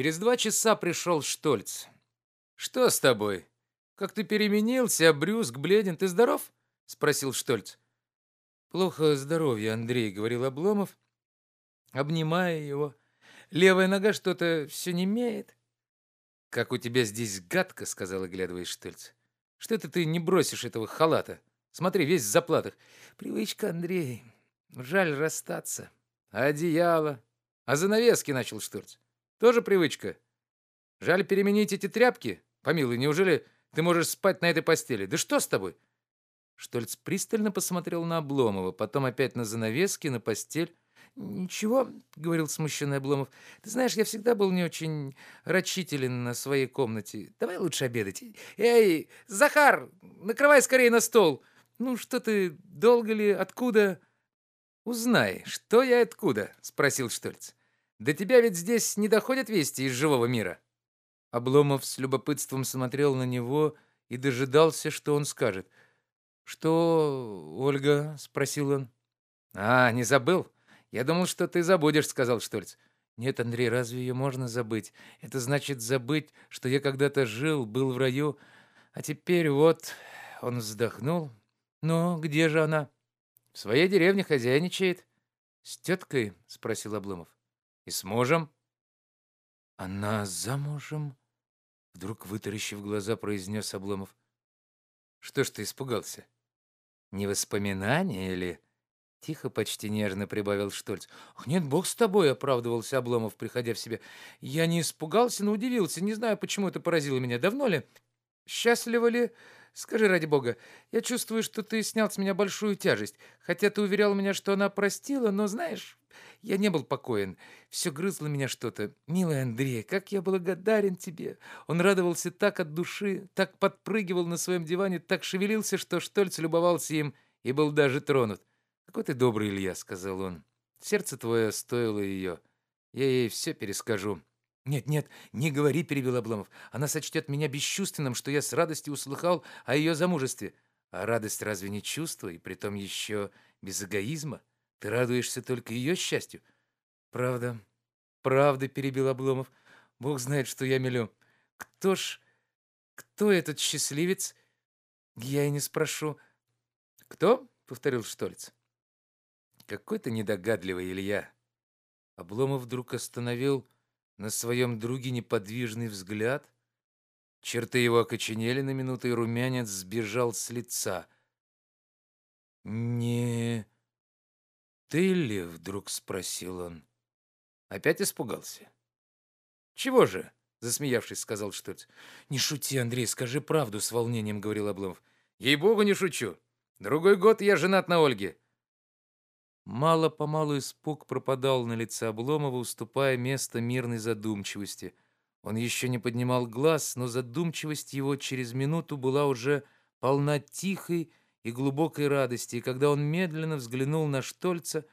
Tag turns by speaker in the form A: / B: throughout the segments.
A: Через два часа пришел Штольц. «Что с тобой? Как ты переменился, брюск, бледен, ты здоров?» — спросил Штольц. «Плохо здоровье, Андрей», — говорил Обломов, обнимая его. «Левая нога что-то все не имеет». «Как у тебя здесь гадко», — сказал, оглядываясь Штольц. «Что это ты не бросишь этого халата? Смотри, весь в заплатах». «Привычка, Андрей. Жаль расстаться». «Одеяло. А занавески», — начал Штольц. Тоже привычка. Жаль переменить эти тряпки. Помилуй, неужели ты можешь спать на этой постели? Да что с тобой?» Штольц пристально посмотрел на Обломова, потом опять на занавески, на постель. «Ничего», — говорил смущенный Обломов. «Ты знаешь, я всегда был не очень рачителен на своей комнате. Давай лучше обедать. Эй, Захар, накрывай скорее на стол. Ну, что ты, долго ли, откуда?» «Узнай, что я откуда?» — спросил Штольц. До тебя ведь здесь не доходят вести из живого мира». Обломов с любопытством смотрел на него и дожидался, что он скажет. «Что, Ольга?» — спросил он. «А, не забыл? Я думал, что ты забудешь», — сказал Штольц. «Нет, Андрей, разве ее можно забыть? Это значит забыть, что я когда-то жил, был в раю, а теперь вот...» Он вздохнул. «Ну, где же она?» «В своей деревне хозяйничает». «С теткой?» — спросил Обломов. И с мужем?» «Она замужем?» Вдруг, вытаращив глаза, произнес Обломов. «Что ж ты испугался? Не воспоминания или...» Тихо, почти нежно прибавил Штольц. «Ах, нет, бог с тобой!» — оправдывался Обломов, приходя в себя. «Я не испугался, но удивился. Не знаю, почему это поразило меня. Давно ли? Счастливо ли? Скажи, ради бога, я чувствую, что ты снял с меня большую тяжесть. Хотя ты уверял меня, что она простила, но, знаешь, я не был покоен. Все грызло меня что-то. Милый Андрей, как я благодарен тебе. Он радовался так от души, так подпрыгивал на своем диване, так шевелился, что Штольц любовался им и был даже тронут. «Какой ты добрый, Илья», — сказал он. «Сердце твое стоило ее. Я ей все перескажу». «Нет, нет, не говори», — перебил Обломов. «Она сочтет меня бесчувственным, что я с радостью услыхал о ее замужестве. А радость разве не чувство, и притом еще без эгоизма?» Ты радуешься только ее счастью. Правда, правда, перебил Обломов. Бог знает, что я мелю. Кто ж, кто этот счастливец? Я и не спрошу. Кто? Повторил Штольц. Какой-то недогадливый Илья. Обломов вдруг остановил на своем друге неподвижный взгляд. Черты его окоченели на минуту, и румянец сбежал с лица. «Не «Ты ли?» — вдруг спросил он. Опять испугался. «Чего же?» — засмеявшись, сказал Штольц. «Не шути, Андрей, скажи правду», — с волнением говорил Обломов. «Ей-богу, не шучу. Другой год я женат на Ольге». Мало-помалу испуг пропадал на лице Обломова, уступая место мирной задумчивости. Он еще не поднимал глаз, но задумчивость его через минуту была уже полна тихой и глубокой радости, и когда он медленно взглянул на Штольца,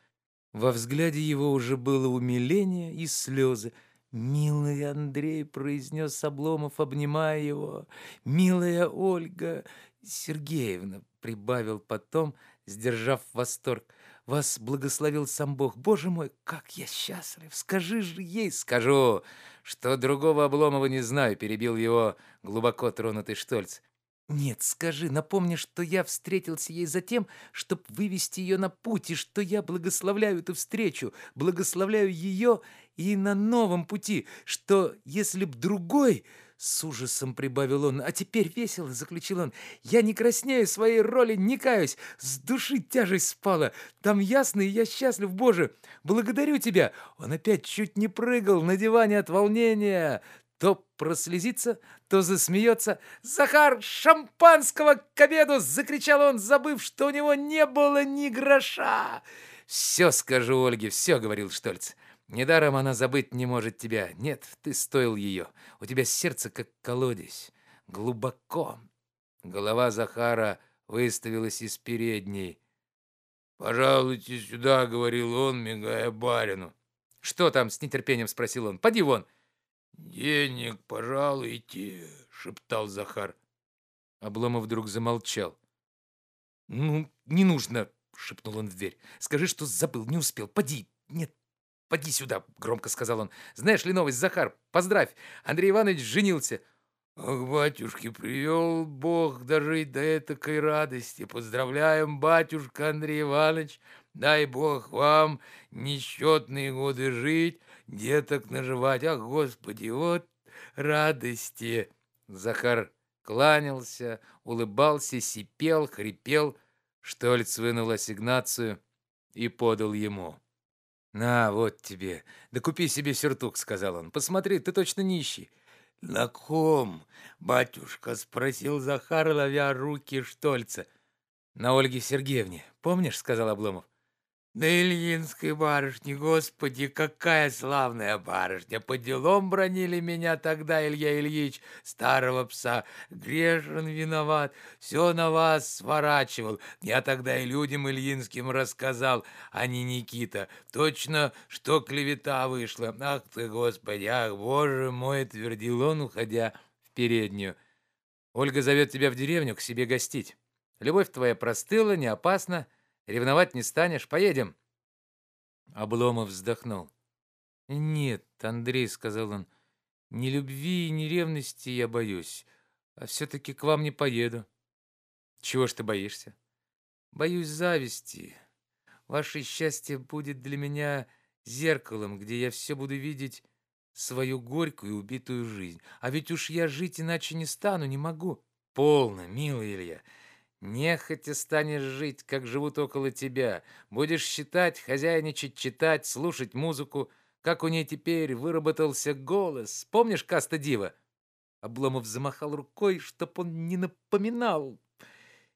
A: во взгляде его уже было умиление и слезы. «Милый Андрей», — произнес Обломов, обнимая его, — «милая Ольга Сергеевна», — прибавил потом, сдержав восторг, — «вас благословил сам Бог. Боже мой, как я счастлив! Скажи же ей!» «Скажу, что другого Обломова не знаю», — перебил его глубоко тронутый Штольц. «Нет, скажи, напомни, что я встретился ей за тем, чтобы вывести ее на путь, и что я благословляю эту встречу, благословляю ее и на новом пути, что если б другой...» С ужасом прибавил он. «А теперь весело», — заключил он. «Я не краснею своей роли, не каюсь. С души тяжесть спала. Там ясно, и я счастлив, Боже. Благодарю тебя». Он опять чуть не прыгал на диване от волнения. То прослезится, то засмеется. «Захар, шампанского к обеду!» — закричал он, забыв, что у него не было ни гроша. «Все скажу Ольге, все», — говорил Штольц. «Недаром она забыть не может тебя. Нет, ты стоил ее. У тебя сердце как колодец. Глубоко». Голова Захара выставилась из передней. «Пожалуйте сюда», — говорил он, мигая барину. «Что там?» — с нетерпением спросил он. «Поди вон». «Денег пожалуйте», — шептал Захар. Обломов вдруг замолчал. «Ну, не нужно», — шепнул он в дверь. «Скажи, что забыл, не успел. Поди. Нет, поди сюда!» — громко сказал он. «Знаешь ли новость, Захар? Поздравь! Андрей Иванович женился!»
B: «Ах, батюшки, привел Бог дожить до этакой радости! Поздравляем, батюшка Андрей Иванович! Дай Бог вам несчетные годы жить, деток наживать! Ах, Господи, вот радости!»
A: Захар кланялся, улыбался, сипел, хрипел. Штольц вынул ассигнацию и подал ему. «На, вот тебе. Да купи себе сюртук», — сказал он. «Посмотри, ты точно нищий».
B: «На ком?» — батюшка спросил Захар, ловя руки Штольца.
A: «На Ольге Сергеевне. Помнишь?» — сказал Обломов.
B: На Ильинской барышне, господи, какая славная барышня! По делам бронили меня тогда, Илья Ильич, старого пса. Грешен виноват, все на вас сворачивал. Я тогда и людям Ильинским рассказал, а не Никита. Точно, что клевета вышла. Ах ты, господи, ах, боже мой, твердил он, уходя в переднюю.
A: Ольга зовет тебя в деревню к себе гостить. Любовь твоя простыла, не опасна, Ревновать не станешь? Поедем!» Обломов вздохнул. «Нет, Андрей, — сказал он, — ни любви ни ревности я боюсь, а все-таки к вам не поеду». «Чего ж ты боишься?» «Боюсь зависти. Ваше счастье будет для меня зеркалом, где я все буду видеть свою горькую и убитую жизнь. А ведь уж я жить иначе не стану, не могу». «Полно, милый Илья. Нехотя станешь жить, как живут около тебя. Будешь считать, хозяйничать, читать, слушать музыку. Как у ней теперь выработался голос. Помнишь Каста Дива? Обломов замахал рукой, чтоб он не напоминал.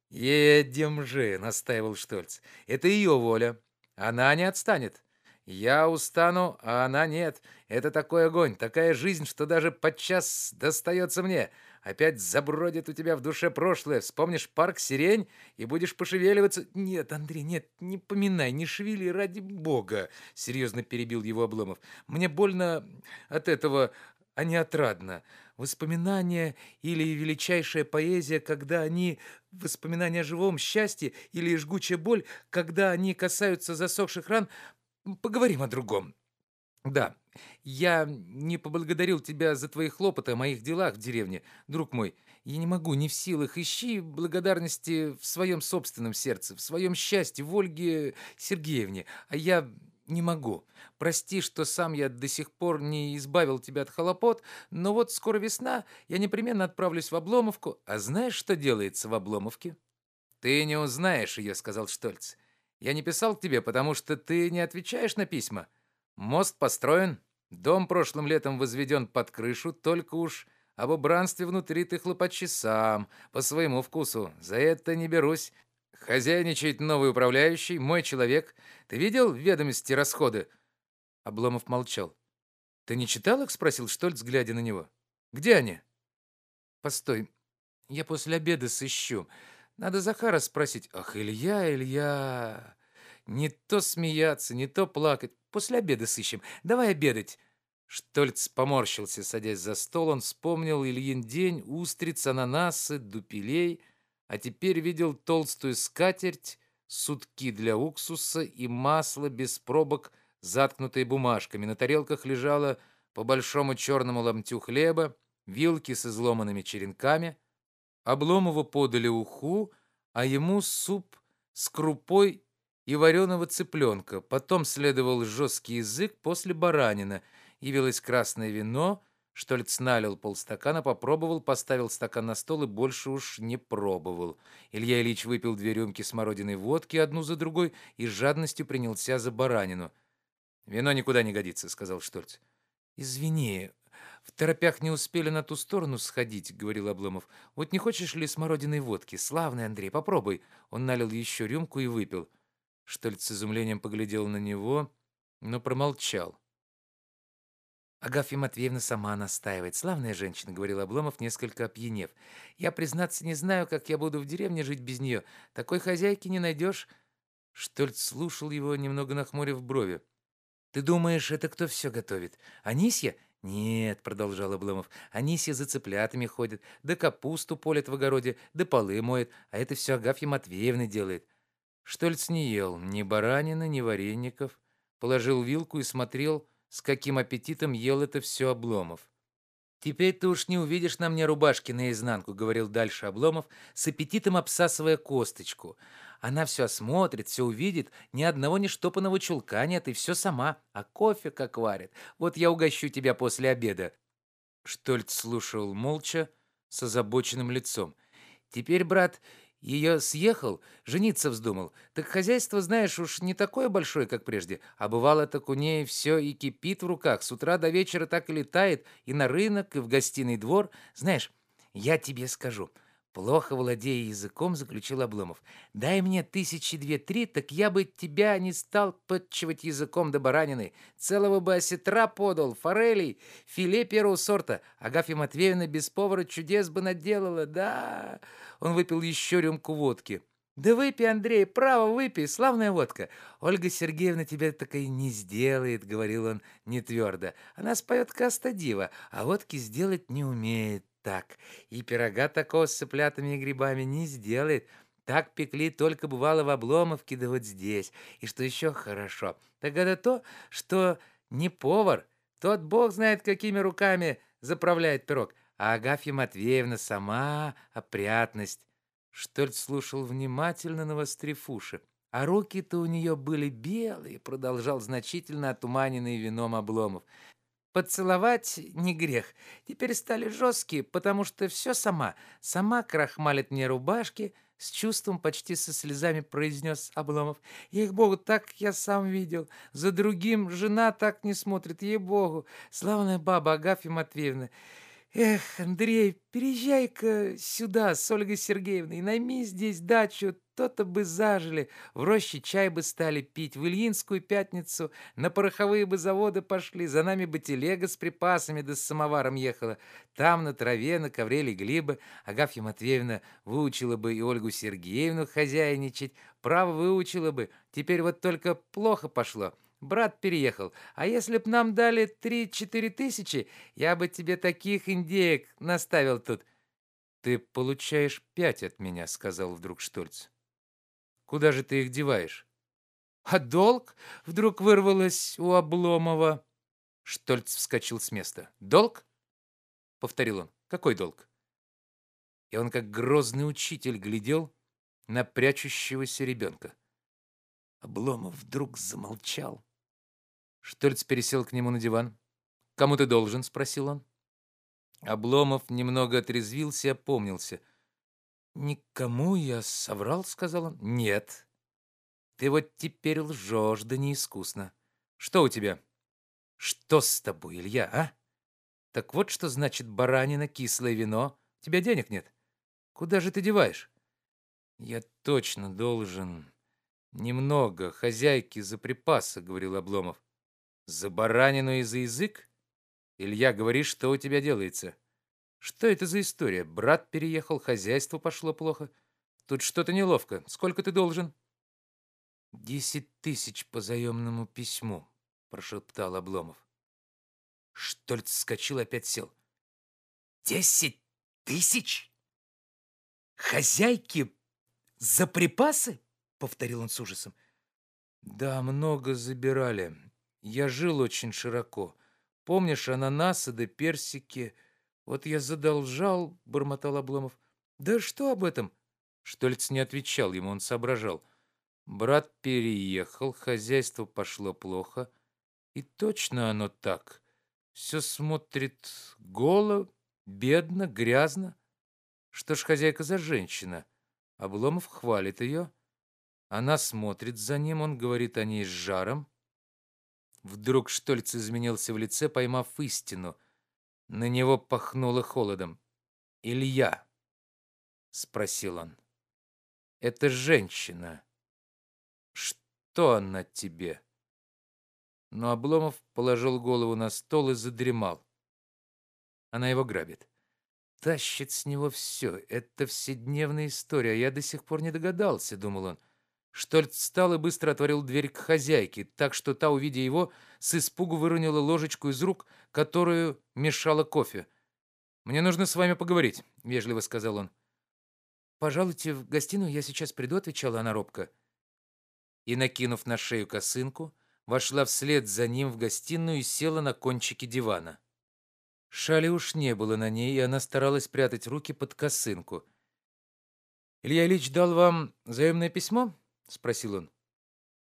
A: «Едем же», — настаивал Штольц. «Это ее воля. Она не отстанет. Я устану, а она нет. Это такой огонь, такая жизнь, что даже подчас достается мне. Опять забродит у тебя в душе прошлое. Вспомнишь парк Сирень и будешь пошевеливаться. Нет, Андрей, нет, не поминай, не шевели ради бога, серьезно перебил его Обломов. Мне больно от этого, а не отрадно. Воспоминания или величайшая поэзия, когда они воспоминания о живом счастье или жгучая боль, когда они касаются засохших ран, поговорим о другом. Да, я не поблагодарил тебя за твои хлопоты о моих делах в деревне, друг мой. Я не могу, не в силах. Ищи благодарности в своем собственном сердце, в своем счастье, в Ольге Сергеевне. А я не могу. Прости, что сам я до сих пор не избавил тебя от хлопот, но вот скоро весна, я непременно отправлюсь в Обломовку. А знаешь, что делается в Обломовке? Ты не узнаешь ее, сказал Штольц. Я не писал к тебе, потому что ты не отвечаешь на письма. Мост построен, дом прошлым летом возведен под крышу, только уж об убранстве внутри ты хлопочи сам, по своему вкусу. За это не берусь. Хозяйничает новый управляющий, мой человек. Ты видел в ведомости расходы?» Обломов молчал. «Ты не читал их?» — спросил Штольц, глядя на него. «Где они?» «Постой, я после обеда сыщу. Надо Захара спросить. Ах, Илья, Илья, не то смеяться, не то плакать. После обеда сыщем. Давай обедать». Штольц поморщился, садясь за стол. Он вспомнил Ильин день, устриц, ананасы, дупелей, а теперь видел толстую скатерть, сутки для уксуса и масло без пробок, заткнутые бумажками. На тарелках лежало по большому черному ломтю хлеба, вилки с изломанными черенками. Обломову подали уху, а ему суп с крупой и вареного цыпленка. Потом следовал жесткий язык после баранина. Явилось красное вино. Штольц налил полстакана, попробовал, поставил стакан на стол и больше уж не пробовал. Илья Ильич выпил две рюмки смородиной водки одну за другой и с жадностью принялся за баранину. «Вино никуда не годится», — сказал Штольц. «Извини, в торопях не успели на ту сторону сходить», — говорил Обломов. «Вот не хочешь ли смородиной водки? Славный Андрей, попробуй». Он налил еще рюмку и выпил. Штольц с изумлением поглядел на него, но промолчал. «Агафья Матвеевна сама настаивает. Славная женщина», — говорил Обломов, несколько опьянев. «Я, признаться, не знаю, как я буду в деревне жить без нее. Такой хозяйки не найдешь». Штольц слушал его, немного нахмурив брови. «Ты думаешь, это кто все готовит? Анисья?» «Нет», — продолжал Обломов, — «Анисья за цыплятами ходит, да капусту полит в огороде, да полы моет, а это все Агафья Матвеевна делает. Штольц не ел ни баранины, ни вареников. положил вилку и смотрел, с каким аппетитом ел это все Обломов. «Теперь ты уж не увидишь на мне рубашки наизнанку», — говорил дальше Обломов, с аппетитом обсасывая косточку. «Она все осмотрит, все увидит, ни одного нештопанного чулка нет, и все сама, а кофе как варит. Вот я угощу тебя после обеда». Штольц слушал молча, с озабоченным лицом. «Теперь, брат, ее съехал, жениться вздумал. Так хозяйство, знаешь, уж не такое большое, как прежде. А бывало, так у ней все и кипит в руках. С утра до вечера так и летает. И на рынок, и в гостиный двор. Знаешь, я тебе скажу. Плохо владея языком, заключил Обломов. «Дай мне тысячи две-три, так я бы тебя не стал подчивать языком до баранины. Целого бы осетра подал, форелей, филе первого сорта. Агафья Матвеевна без повара чудес бы наделала, да...» Он выпил еще рюмку водки. «Да выпей, Андрей, право, выпей, славная водка. Ольга Сергеевна тебя такой не сделает», — говорил он не твердо. «Она споет кастадива, а водки сделать не умеет так. И пирога такого с цыплятами и грибами не сделает. Так пекли только бывало в Обломовке, да вот здесь. И что еще хорошо, так это то, что не повар, тот бог знает, какими руками заправляет пирог, а Агафья Матвеевна сама опрятность. Штольц слушал внимательно, навострив. А руки-то у нее были белые, продолжал значительно отуманенный вином Обломов. Поцеловать не грех. Теперь стали жесткие, потому что все сама. Сама крахмалит мне рубашки, с чувством, почти со слезами произнес Обломов. Ей-богу, так я сам видел. За другим жена так не смотрит, ей-богу. Славная баба Агафья Матвеевна. Эх, Андрей, переезжай-ка сюда с Ольгой Сергеевной, найми здесь дачу, то-то бы зажили, в роще чай бы стали пить, в Ильинскую пятницу на пороховые бы заводы пошли, за нами бы телега с припасами да с самоваром ехала. Там на траве, на ковре легли бы, Агафья Матвеевна выучила бы и Ольгу Сергеевну хозяйничать, право выучила бы, теперь вот только плохо пошло». Брат переехал. А если б нам дали три-четыре тысячи, я бы тебе таких индеек наставил тут. Ты получаешь пять от меня, сказал вдруг Штольц. Куда же ты их деваешь? А долг вдруг вырвалось у Обломова. Штольц вскочил с места. Долг? повторил он. Какой долг? И он как грозный учитель глядел на прячущегося ребенка. Обломов вдруг замолчал. Штольц пересел к нему на диван. «Кому ты должен?» — спросил он. Обломов немного отрезвился и опомнился. «Никому я соврал?» — сказал он. «Нет. Ты вот теперь лжешь, да неискусно. Что у тебя?» «Что с тобой, Илья, а? Так вот что значит баранина, кислое вино. У тебя денег нет. Куда же ты деваешь?» «Я точно должен немного хозяйки за припасы», — говорил Обломов. За баранину и за язык? Илья, говори, что у тебя делается? Что это за история? Брат переехал, хозяйство пошло плохо. Тут что-то неловко. Сколько ты должен? Десять тысяч по заемному письму, прошептал Обломов. Штольц вскочил опять сел. Десять тысяч? Хозяйки за припасы? Повторил он с ужасом. Да, много забирали. Я жил очень широко. Помнишь ананасы да персики? Вот я задолжал, — бормотал Обломов. Да что об этом? Штольц не отвечал ему, он соображал. Брат переехал, хозяйство пошло плохо. И точно оно так. Все смотрит голо, бедно, грязно. Что ж хозяйка за женщина? Обломов хвалит ее. Она смотрит за ним, он говорит о ней с жаром. Вдруг Штольц изменился в лице, поймав истину. На него пахнуло холодом. «Илья», — спросил он, — «это женщина. Что она тебе?» Но Обломов положил голову на стол и задремал. Она его грабит. Тащит с него все. Это вседневная история. Я до сих пор не догадался, думал он. Штольц встал и быстро отворил дверь к хозяйке, так что та, увидя его, с испугу выронила ложечку из рук, которую мешала кофе. «Мне нужно с вами поговорить», — вежливо сказал он. «Пожалуйте в гостиную, я сейчас приду», — отвечала она робко. И, накинув на шею косынку, вошла вслед за ним в гостиную и села на кончике дивана. Шали уж не было на ней, и она старалась прятать руки под косынку. «Илья Ильич дал вам заемное письмо?» — спросил он.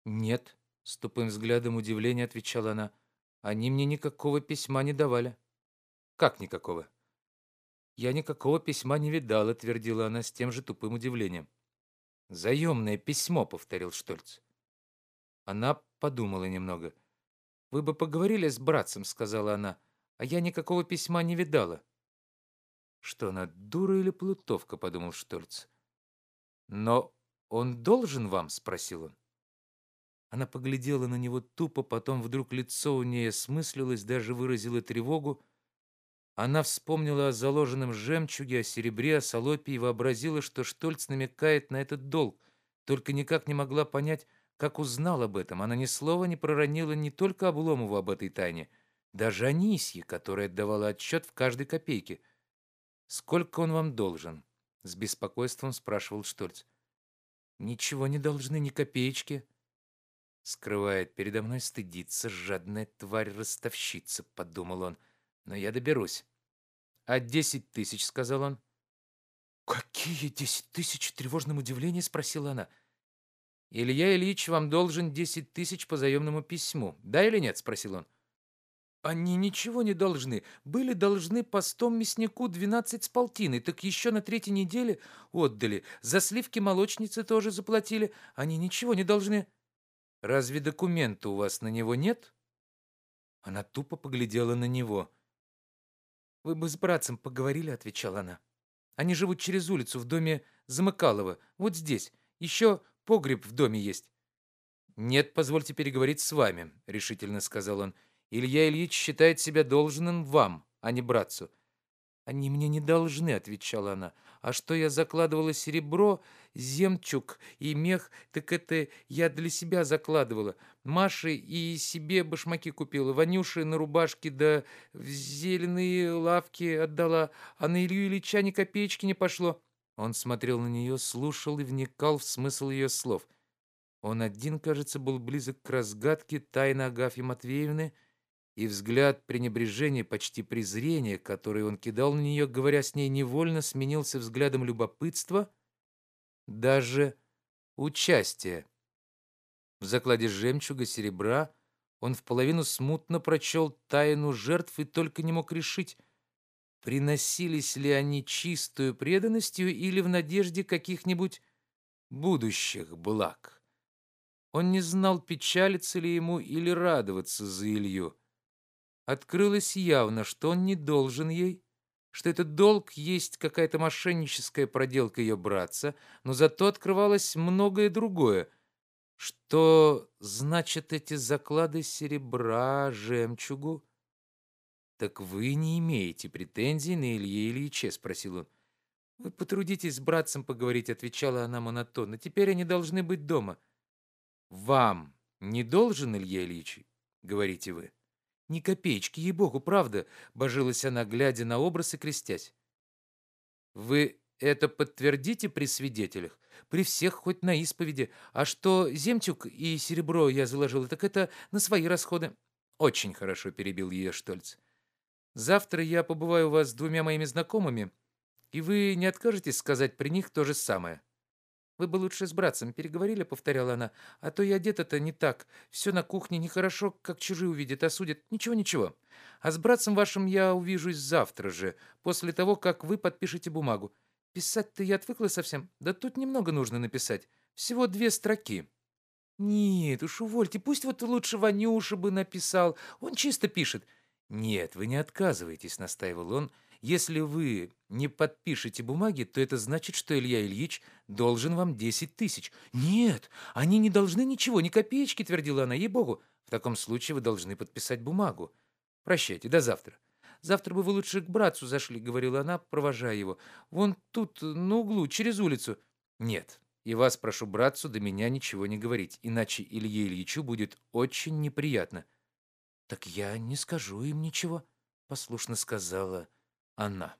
A: «Нет», — с тупым взглядом удивления отвечала она. «Они мне никакого письма не давали». «Как никакого?» «Я никакого письма не видала», — твердила она с тем же тупым удивлением. «Заемное письмо», — повторил Штольц. Она подумала немного. «Вы бы поговорили с братцем», — сказала она, — «а я никакого письма не видала». «Что она, дура или плутовка?» — подумал Штольц. «Но он должен вам?» — спросил он. Она поглядела на него тупо, потом вдруг лицо у нее осмыслилось, даже выразило тревогу. Она вспомнила о заложенном жемчуге, о серебре, о солопе и вообразила, что Штольц намекает на этот долг, только никак не могла понять, как узнал об этом. Она ни слова не проронила не только Обломову об этой тайне, даже Анисье, которая отдавала отчет в каждой копейке. «Сколько он вам должен?» — с беспокойством спрашивал Штольц. «Ничего не должны, ни копеечки». «Скрывает передо мной, стыдится, жадная тварь-ростовщица», — подумал он. «Но я доберусь». «А десять тысяч?» — сказал он. «Какие десять тысяч?» — в тревожном удивлении спросила она. «Илья Ильич вам должен десять тысяч по заемному письму. Да или нет?» — спросил он. «Они ничего не должны. Были должны постом мяснику двенадцать с полтиной, так еще на третьей неделе отдали. За сливки молочницы тоже заплатили. Они ничего не должны». «Разве документа у вас на него нет?» Она тупо поглядела на него. «Вы бы с братцем поговорили», — отвечала она. «Они живут через улицу в доме Замыкалова, вот здесь. Еще погреб в доме есть». «Нет, позвольте переговорить с вами», — решительно сказал он. Илья Ильич считает себя должным вам, а не братцу. «Они мне не должны», — отвечала она. «А что я закладывала серебро, земчук и мех, так это я для себя закладывала. Маше и себе башмаки купила, Ванюше на рубашке да в зеленые лавки отдала, а на Илью Ильича ни копеечки не пошло». Он смотрел на нее, слушал и вникал в смысл ее слов. Он один, кажется, был близок к разгадке тайны Агафьи Матвеевны — и взгляд пренебрежения, почти презрения, который он кидал на нее, говоря с ней невольно, сменился взглядом любопытства, даже участия. В закладе жемчуга, серебра он в половину смутно прочел тайну жертв и только не мог решить, приносились ли они чистую преданностью или в надежде каких-нибудь будущих благ. Он не знал, печалиться ли ему или радоваться за Илью. Открылось явно, что он не должен ей, что этот долг есть какая-то мошенническая проделка ее братца, но зато открывалось многое другое. Что значит эти заклады серебра, жемчугу? «Так вы не имеете претензий на Илье Ильиче?» — спросил он. «Вы потрудитесь с братцем поговорить», — отвечала она монотонно. «Теперь они должны быть дома». «Вам не должен Илья Ильич?» — говорите вы. Ни копеечки, ей-богу, правда, божилась она, глядя на образ и крестясь. Вы это подтвердите при свидетелях? При всех, хоть на исповеди. А что земтюк и серебро я заложила, так это на свои расходы. Очень хорошо, перебил ее Штольц. Завтра я побываю у вас с двумя моими знакомыми, и вы не откажетесь сказать при них то же самое. «Вы бы лучше с братцем переговорили», — повторяла она. «А то я одета-то не так. Все на кухне нехорошо, как чужие увидят, осудят. Ничего, ничего. А с братцем вашим я увижусь завтра же, после того, как вы подпишете бумагу. Писать-то я отвыкла совсем. Да тут немного нужно написать. Всего две строки». «Нет уж, увольте. Пусть вот лучше Ванюша бы написал. Он чисто пишет». «Нет, вы не отказываетесь», — настаивал он, — если вы не подпишете бумаги, то это значит, что Илья Ильич должен вам 10 тысяч. Нет, они не должны ничего, ни копеечки, твердила она, ей-богу. В таком случае вы должны подписать бумагу. Прощайте, до завтра. Завтра бы вы лучше к братцу зашли, говорила она, провожая его. Вон тут, на углу, через улицу. Нет, и вас прошу братцу до меня ничего не говорить, иначе Илье Ильичу будет очень неприятно. Так я не скажу им ничего, послушно сказала она.